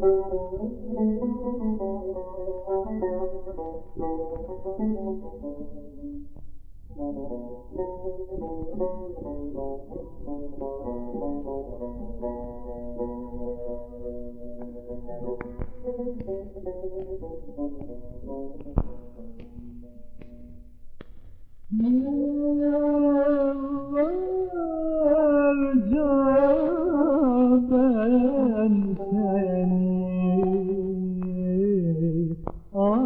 يا من